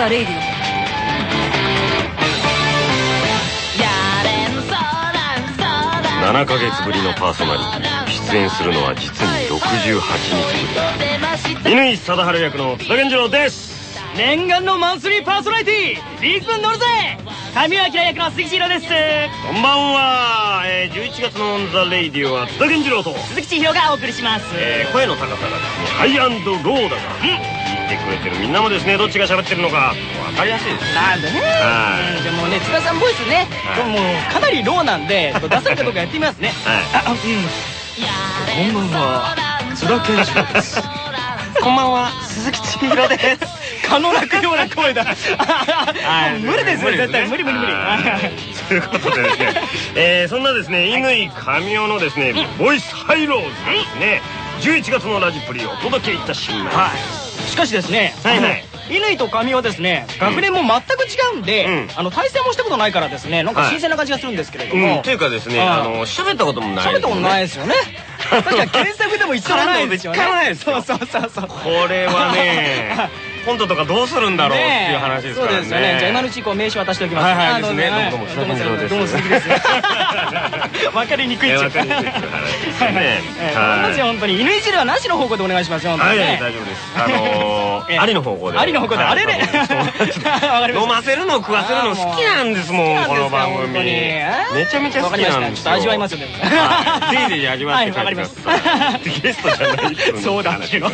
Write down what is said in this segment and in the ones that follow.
the Radio 7ヶ月ぶりのパーソナリティ。出演するのは実に68日ぶり。乾貞治役の津田健次郎です念願のマンスリーパーソナリティリズム乗るぜ神明役の鈴木千尋ですこんばんは、えー、11月の on the Radio は津田健次郎と、鈴木千尋がお送りします、えー、声の高さがですねハイアンドローだから、聞いてくれてるみんなもですねどっちが喋ってるのか分かりやすいです。ねなんでね。じゃあもうね津田さんボイスね、はい。もうかなりローなんで出せるかどうかやってみますね。はい。あうん。こんばんは。津田健次郎です。こんばんは。鈴木千尋です。可能なくような声だ。はい。無理ですね絶対無理無理無理。はい。ということでですね、えー、そんなですね乾神尾のですね、ボイスハイローズがですね。11月のラジプリをお届けいたします、はいしかしですねはいはい。乾と神はですね学年も全く違うんで、うん。あの対戦もしたことないからですねなんか新鮮な感じがするんですけれども、うん、というかですね、はい。あの喋ったこともない。喋ったことないですよね。確か検索でも一緒じゃないですよね。そうそうそうそう。これはね コントとかどうするんだろうっていう話ですからね。そうですよね。じゃあ今のうちこう。名刺渡しておきます。はいはいあですね。はいどうもどうもどうもどうも鈴木です わかりにくいっちゃえーわかりにくいっていう はい。本当に犬いじりはなしの方向でお願いしますよはい、大丈夫です。あの えー、ありの方向で。ありの方向で。はい。あれれ飲ませるの食わせるの好きなんですもん、この番組。めちゃめちゃ好きなんですよ。味わいますよねはい。ぜひぜひ味わってください。ゲストじゃないそうだけど。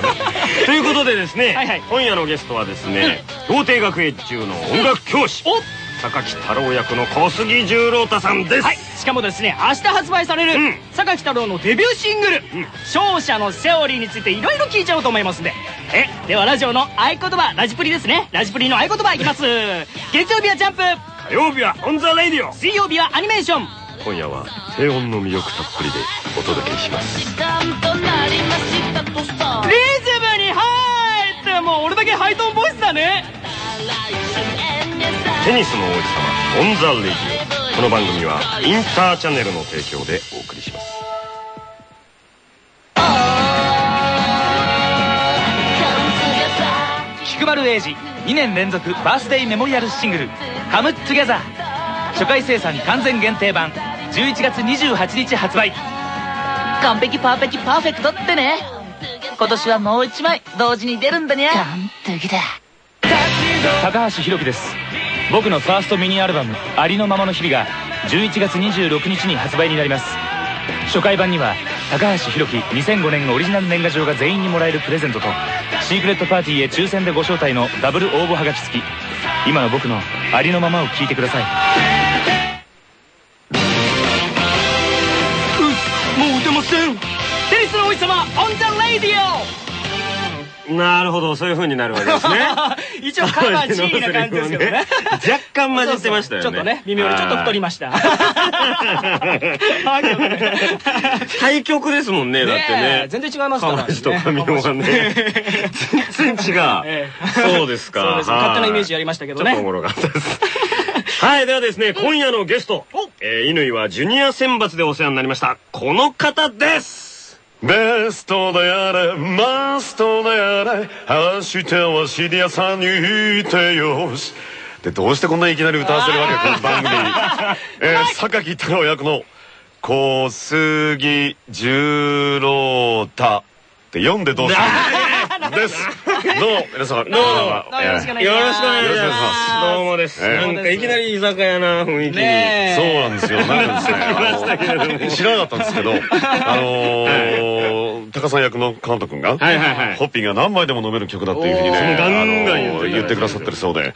ということでですね、今夜のゲストはですね、氷帝学園中の音楽教師、お榊太郎役の小杉十郎太さんです。はい、しかもですね明日発売される、うん。榊太郎のデビューシングル「ん。勝者のセオリー」についていろいろ聞いちゃおうと思いますんで。え？ではラジオの合言葉ラジプリですね。ラジプリの合言葉いきます。月曜日はジャンプ。火曜日は on the Radio。水曜日はアニメーション。今夜は低音の魅力たっぷりでお届けします。リズムに入ってもう俺だけハイトーンボイスだね。テニスの王子様 on the Radio。この番組はインターチャネルの提供でお送りします。菊丸英二2年連続バースデーメモリアルシングル「 Come Together。初回生産完全限定版11月28日発売。完璧パーフェキパーフェクトってね。今年はもう一枚同時に出るんだにゃ。完璧だ高橋宏樹です。僕のファーストミニアルバム「ありのままの日々」が11月26日に発売になります。初回版には高橋宏樹2005年オリジナル年賀状が全員にもらえるプレゼントとシークレットパーティーへ抽選でご招待のダブル応募はがき付き。今の僕のありのままを聞いてください。もう出ません。テニスの王子様オン・ザ・レイディなるほどそういう風になるわけですね。オ 一応カバー G な感じですけどね。若干混じってましたよね。ちょっとね微妙にちょっと太りました。対局ですもんねだってね。全然違いますから川内と上尾はね。全然違う。ええ。そうですか。そうです。はい勝手なイメージやりましたけどね。ちょっとおもろかったです。はいではですね今夜のゲスト。えー乾はジュニア選抜でお世話になりました。この方ですベストであれマストであれ明日はシリアさんにいてよし。でどうしてこんなにいきなり歌わせるわけこの番組。えー、榊太郎役の小杉十郎太って読んでどうするです どうも皆様。どうも。どうもよろしくお願いします。どうもです。ええなんかいきなり居酒屋な雰囲気に。そうなんですよ。なんかですね。知らなかったんですけど、あのー、高さん役の監督が、はいはいはい。ホッピーが何枚でも飲める曲だっていうふうにね、ガンガンあ言ってくださってるそうで、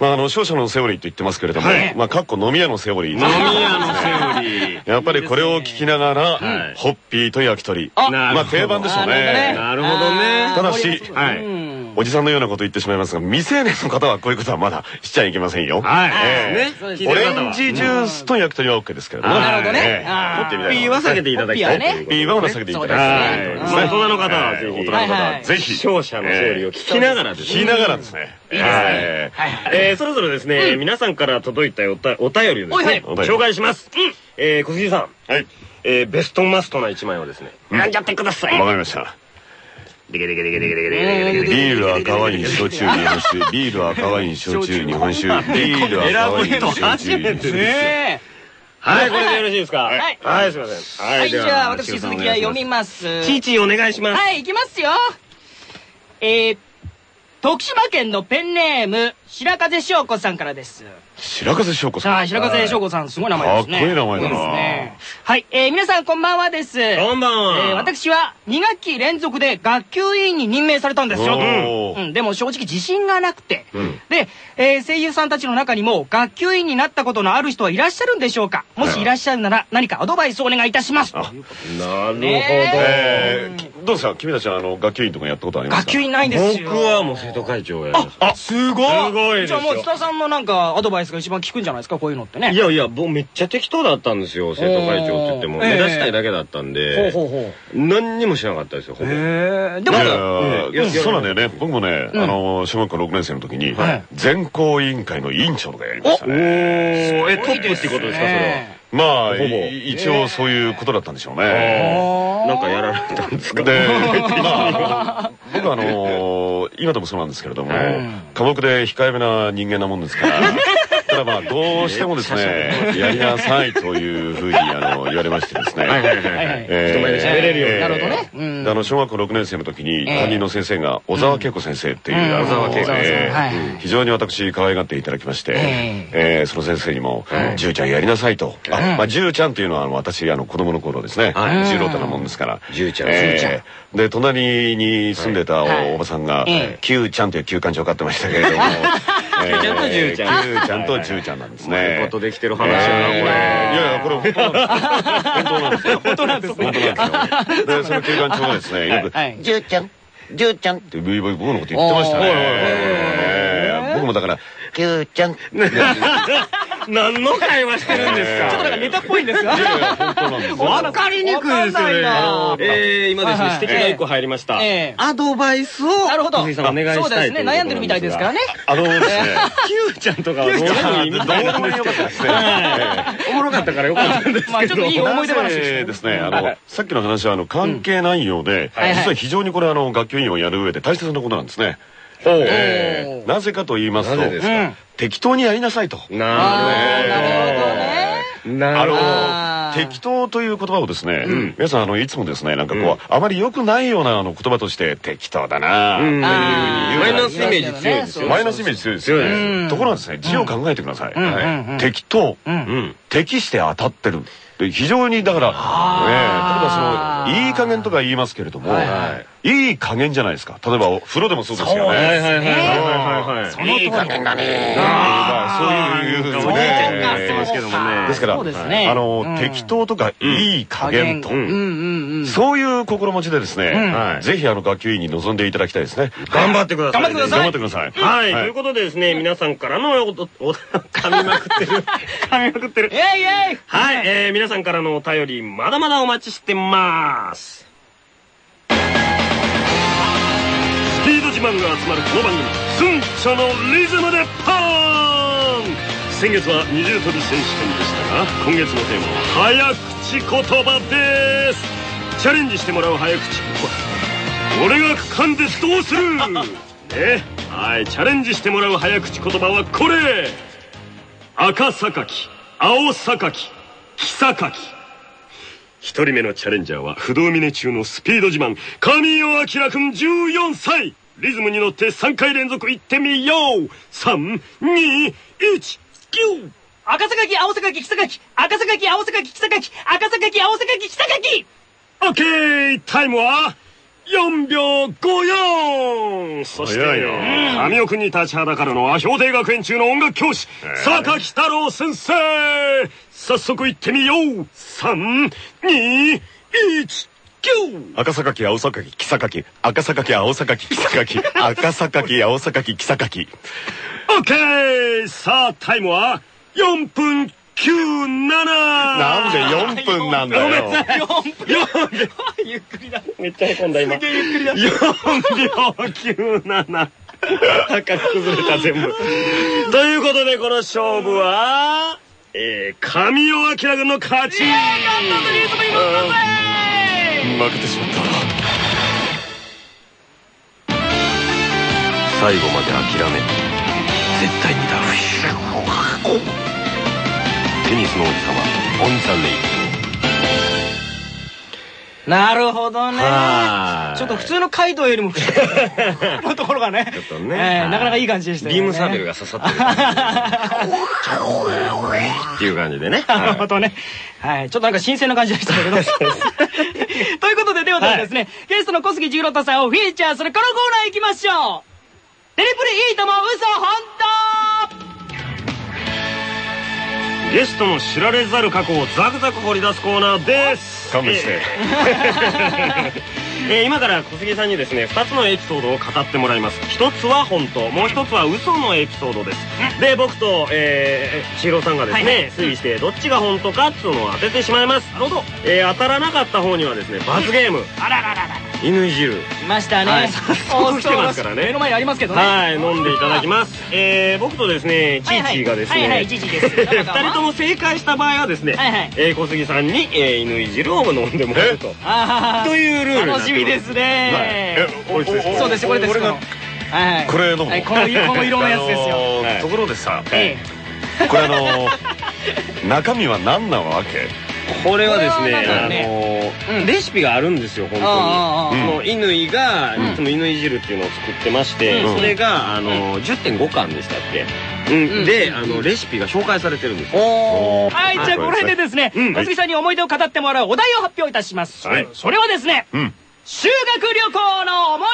まああの勝者のセオリーと言ってますけれどもはい、まあかっこ飲み屋のセオリー。飲み屋のセオリー やっぱりこれを聞きながらはい、ホッピーと焼き鳥。あまあ定番でしょうね。なるほどねただし、はいうんおじさんのようなこと言ってしまいますが、未成年の方はこういうことはまだしちゃいけませんよ。はい。オレンジジュースと焼き鳥は OK ですけれどなるほどねピーは避けていただきたいピーは避けていただきたい大人の方はぜひええ大人の方はぜひ勝者の勝利を聞きながらですね。聞きながらですね。はい。はいえーそろそろですね、皆さんから届いたおたお便りをですね、紹介します。えー小杉さん、はい。えーベストマストな一枚をですね、選んじゃってください。わかりましたビール赤ワイン焼酎日本酒ビール赤ワイン焼酎日本酒ビール赤ワイン焼酎ねえはい、これでよろしいですかはい。はい、すいません。ははいじゃあ私し鈴木は読みます。ちーちーお願いします。はい、い。きますよ。えー、徳島県のペンネーム、白風翔子さんからです。白風翔子さんさあ、白風翔子さん、すごい名前ですね。かっこいい名前だなそうですねはい、えー、皆さんこんばんはです。こんばんは。えー私は2学期連続で学級委員に任命されたんですよ。うん、でも正直自信がなくて。うんで、えー声優さんたちの中にも学級委員になったことのある人はいらっしゃるんでしょうかもしいらっしゃるなら何かアドバイスをお願いいたします。なるほど。ねえーどうですか君たちはあの学級委員とかやったことありますか？学級委員ないんですよ。僕はもう生徒会長をやりました。あ、すごいすごいですよじゃあもう津田さんのなんかアドバイスが一番効くんじゃないですかこういうのってね。いやいや、もうめっちゃ適当だったんですよ、生徒会長って言っても。目指したいだけだったんで、ほうほうほう。何にもしなかったですよ、ほぼ。へえ。でもいやそうなんだよね。僕もね、うん。あの小学校6年生の時に、はい。全校委員会の委員長とかやりましたおねー、え、トップってことですか、それねまあほぼ。い一応そういうことだったんでしょうね、は。なんかやられたんですか？で、まあ、僕はあの今でもそうなんですけれども、寡黙で控えめな人間なもんですから、ただまあどうしてもですね、やりなさいというふうにあの言われましてですね。人前で喋れるように。なるあの小学校6年生の時にええ。担任の先生が小沢恵子先生っていう、小沢恵子非常に私可愛がっていただきまして、ええ。えその先生にも「じゅうちゃんやりなさい」と。あまあじゅうちゃんっていうのはあの私あの子供の頃ですね。はい。十郎太なもんですから。じゅうちゃんで隣に住んでたはい。おばさんがええ「キューちゃん」という九官鳥を飼ってましたけれどもキューちゃんとじゅうちゃん。キューちゃんとじゅうちゃんなんですね。ことできてる話やな、これ。いやいやこれ 本当なんですよ。本当なんですよ。本当なんですね本当なんですよ。でその九官鳥がですね。よくはい。じゅうちゃん、じゅうちゃん、って僕のこと言ってましたね。僕もだからきゅうちゃん。何の会話してるんですか？ちょっとなんかネタっぽいんですが。わかりにくいですよねな。えー、今ですね、はいはい指摘が一個入りました。ええアドバイスを、なるほど。お願いしたいそうですね。悩んでるみたいですからね。あのですね キューちゃんとかはどうでもいいみたいな。どうでもよか？ったですねおもろかったからよかったんですけど。まあちょっといい思い出話ででですね、あの、さっきの話は、あの、関係内容で、はい実は非常にこれ、あの、学級委員をやる上で大切なことなんですね。ほうえーなぜかと言いますとなぜですか？うん。適当にやりなさいと。ななるほどね。るほど。なあるほど。適当という言葉をですね、皆さん、あの、いつもですね、なんかこう、あまり良くないようなあの言葉として、適当だなうんあーマイナスイメージ強いですよ。マイナスイメージ強いですよね。ところがですね、字を考えてください。んうんはい適当、うんうん。適して当たってる。で非常にだから、ね、例えばその、いい加減とか言いますけれども、はいいい加減じゃないですか。例えば、お風呂でもそうですよね。その。いい加減だね。まあそういう、おじいちゃんがねってますけどもね。ですから、あの、うん適当とかいい加減と、うんうんうん。そういう心持ちでですね、はいぜひあの学級委員に臨んでいただきたいですね。頑張ってくださいね。頑張ってください頑張ってください。はい、ということでですね、皆さんからのお、お、お、噛みまくってる。噛みまくってるイ。ェイイェイはい、えー、皆さんからのお便り、まだまだお待ちしてます。スピード自慢が集まるこの番組、スンチョのリズムでパーン。先月は二重跳び選手権でしたが、今月のテーマは、早口言葉です。チャレンジしてもらう早口言葉。俺が区間でどうする？ね、はい、チャレンジしてもらう早口言葉はこれ。赤榊、青榊、黄榊。一人目のチャレンジャーは不動峰中のスピード自慢、神尾明君14歳リズムに乗って3回連続行ってみよう !3、2、1、9! 赤坂青坂黄坂赤坂青坂黄坂赤坂青坂黄坂オッケータイムは4秒54そして神尾君に立ちはだかるのは氷定学園中の音楽教師榊太郎先生早速行ってみよう !3、2、1、9! 赤坂青坂木榊赤坂青坂木榊赤坂青坂木榊オッケーさあタイムは4分97なんで4分なんだよ。ゆっくりだ。めっちゃへこんだ今。ゆっくりだ。4秒97赤く崩れた全部。ということでこの勝負はえー、神尾明君の勝ち負けてしまった。最後まで諦め絶対にダウンテニスの王子様オン・ザ・レイ。なるほどねはいちょっと普通のカイよりものところがねちょっとねえーなかなかいい感じでしたよねビームサーベルが刺さってるっていう感じでねなるほどね。はい。ちょっとなんか新鮮な感じでしたけど。ということで、ではではですね、ゲストの小杉十郎太さんをフィーチャーするこのコーナー行きましょうテレプリいいとも嘘本ゲストの知られざる過去をザクザク掘り出すコーナーです。勘弁して。えーえー今から小杉さんにですね2つのエピソードを語ってもらいます。1つは本当もう1つは嘘のエピソードです。で僕と、えー、千尋さんがですね、はいはい。推理してどっちが本当かっつうのを当ててしまいます。なるほど、えー当たらなかった方にはですね罰ゲーム。当あらららら。犬汁。来ましたね。はい。早速来てますからね目の前にありますけどね。はい。飲んでいただきます。えー、僕とですねチーチーがですねはいはい。チーチーです。2人とも正解した場合はですね、はいはい。えー小杉さんに、えー、犬汁を飲んでもらうと。というルール楽しみですね。そうです、これです。はいはい。これ飲むの？はい、この この色のやつですよ。ところでさえ。これあのー中身は何なわけ？これはですねあね。のーレシピがあるんですよ本当に。その乾がいつも乾汁っていうのを作ってまして、うん。それがあのー10.5巻でしたっけ、うん。であのレシピが紹介されてるんですはい、じゃあこれでですね、うん小杉さんに思い出を語ってもらうお題を発表いたします。はい。それはですね、うん。修学旅行の思い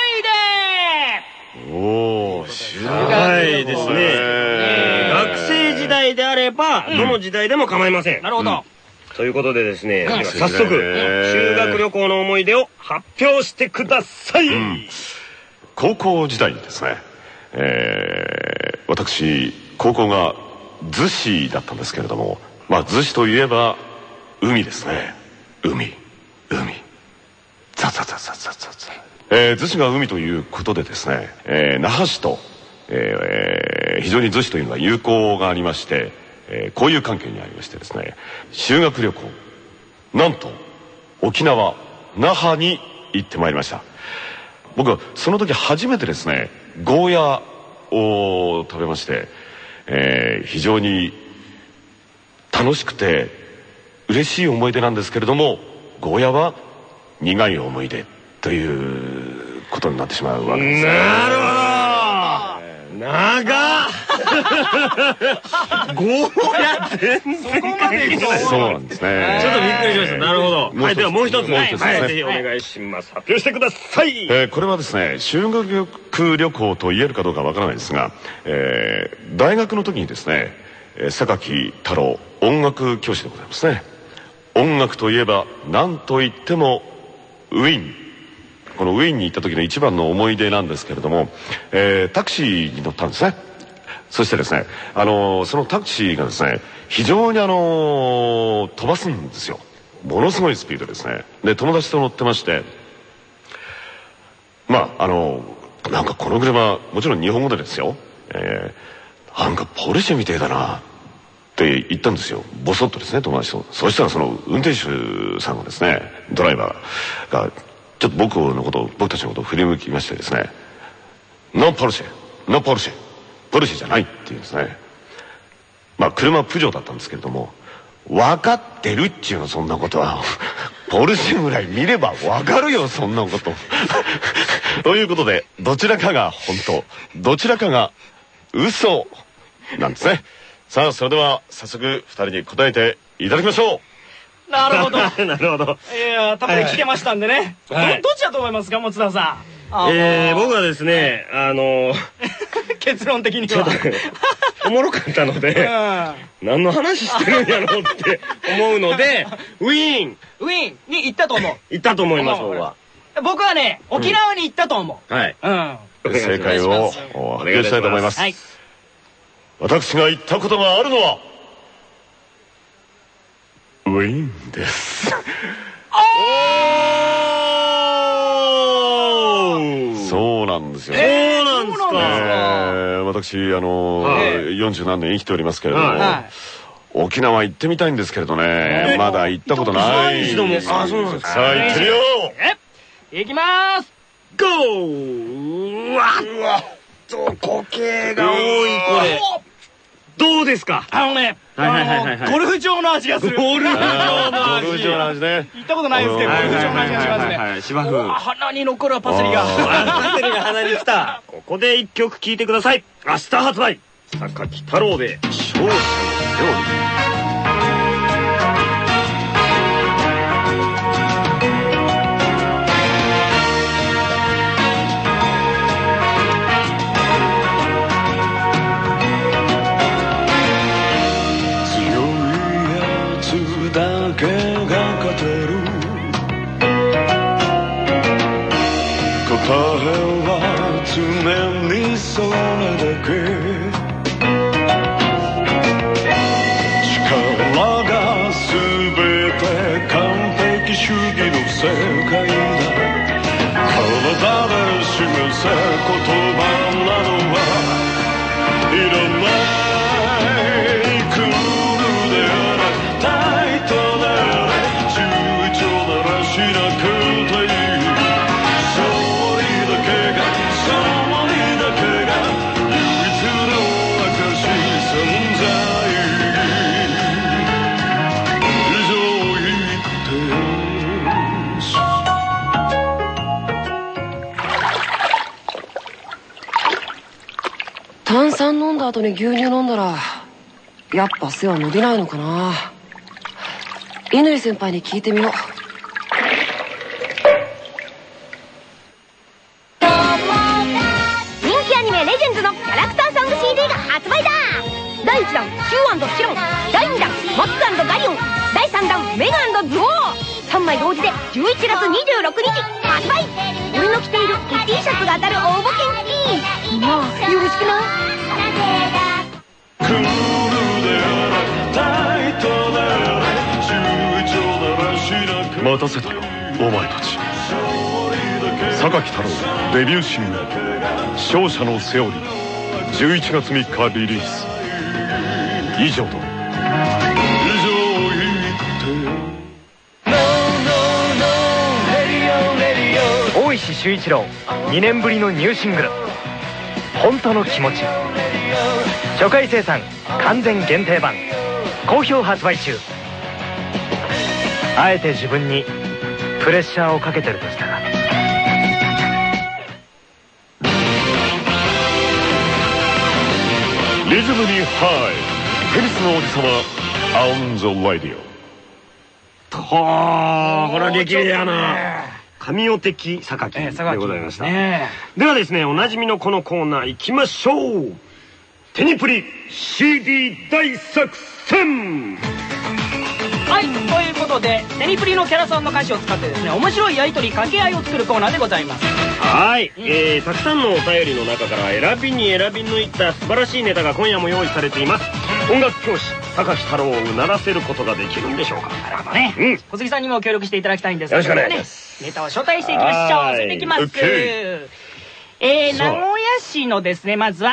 おお修はいですね、えー。学生時代であれば、どの時代でも構いません。出なるほど。ということでですね、では早速、修学旅行の思い出を発表してください、ん。高校時代にですね、えー私高校が逗子だったんですけれどもまあ逗子といえば海ですね。海。海。ザザザザザザザ。えー逗子が海ということでですね、えー那覇市と、えー非常に逗子というのは友好がありまして、えー交友関係にありましてですね修学旅行なんと沖縄那覇に行ってまいりました。僕はその時初めてですねゴーヤを食べまして、えー非常に楽しくて嬉しい思い出なんですけれどもゴーヤは苦い思い出ということになってしまうわけですね。なるほど。長っゴーヤ全然こまでこうそうなんですね。ちょっとびっくりしました。なるほど。はいではもう一つはいぜひお願いします。発表してください。えーこれはですね修学旅行と言えるかどうかわからないですが、えー大学の時にですねえー榊太郎音楽教師でございますね。音楽といえば何と言ってもウィーン。このウィーンに行った時の一番の思い出なんですけれども、えータクシーに乗ったんですねそしてですね、あのそのタクシーがですね非常にあの飛ばすんですよ。ものすごいスピードですね。で友達と乗ってましてまああのなんかこの車もちろん日本語でですよ、えーなんかポルシェみてえだなって言ったんですよ。ボソッとですね友達と。そしたらその運転手さんがですねドライバーがちょっと僕のこと僕たちのことを振り向きましてですね「ノンポルシェノンポルシェポルシェじゃない」って言うんですねまあ車プジョーだったんですけれども分かってるっちゅうのそんなことはポルシェぐらい見れば分かるよそんなことということでどちらかが本当どちらかが嘘なんですねさあそれでは早速二人に答えていただきましょうなるほど。なるほどいや、たっぷり聞けましたんでね。はいどっちだと思いますか、持田さん。あえー、僕はですねあのー 結論的には。おもろかったので何の話してるんやろうって思うので ウィーンうん。ウィーンに行ったと思う。行ったと思います僕は僕はね、沖縄に行ったと思はい。う。うん。正解を発表したいと思いますはい。私が行ったことがあるのはウィーンですそうなんですよねそうなんですそうなんですえかー私あのはい。40何年生きておりますけれども、は沖縄行ってみたいんですけれどね。まだ行ったことない。一度もあそうなんですか？さあ行ってみよう。え行きまーす。ゴー。うわ。と固形が。多いこれどうですか？あのね、はいはいはいはいあのゴルフ場の味がする。ゴルフ場の味ゴルフ場の味ね。行ったことないですけど、ゴルフ場の味がしますね。はい芝生鼻に残るパセリが。パセリが鼻に来た。ここで一曲聴いてください。明日発売。榊太郎で「勝者の料理」せ言だ後に牛乳飲んだらやっぱ背は伸びないのかな。乾先輩に聞いてみよう。人気アニメ「レジェンズ」のキャラクターソング CD が発売だ。第1弾シュウシロン。第2弾マックガリオン。第3弾メガズオー。3枚同時で11月26日発売。俺の着ている T シャツが当たる応募券付きまあよろしくな。クールであれタイトであれ躊躇ならしなく待たせたよお前たち。榊太郎デビューシングル「勝者のセオリー」11月3日リリース。以上だ以上大石修一郎2年ぶりのニューシングル「本当の気持ち」初回生産完全限定版。好評発売中。あえて自分にプレッシャーをかけてるとしたら。リズムにハイ。テニスの王子様アウンゾラディオ。はあこれは激励やな。神尾的榊ええでございました、ねではですねおなじみのこのコーナー行きましょうテニプリ CD 大作戦はい、ということで、テニプリのキャラさんの歌詞を使ってですね、面白いやりとり、掛け合いを作るコーナーでございます。はい、えー、たくさんのお便りの中から選びに選び抜いた素晴らしいネタが今夜も用意されています音楽教師高木太郎をうならせることができるんでしょうかなるほどね。うん小杉さんにも協力していただきたいんですけどもよろしくお願ねいし。ネタを招待していきましょう。はいそれでいきます。えー、名古屋市のですね、まずは、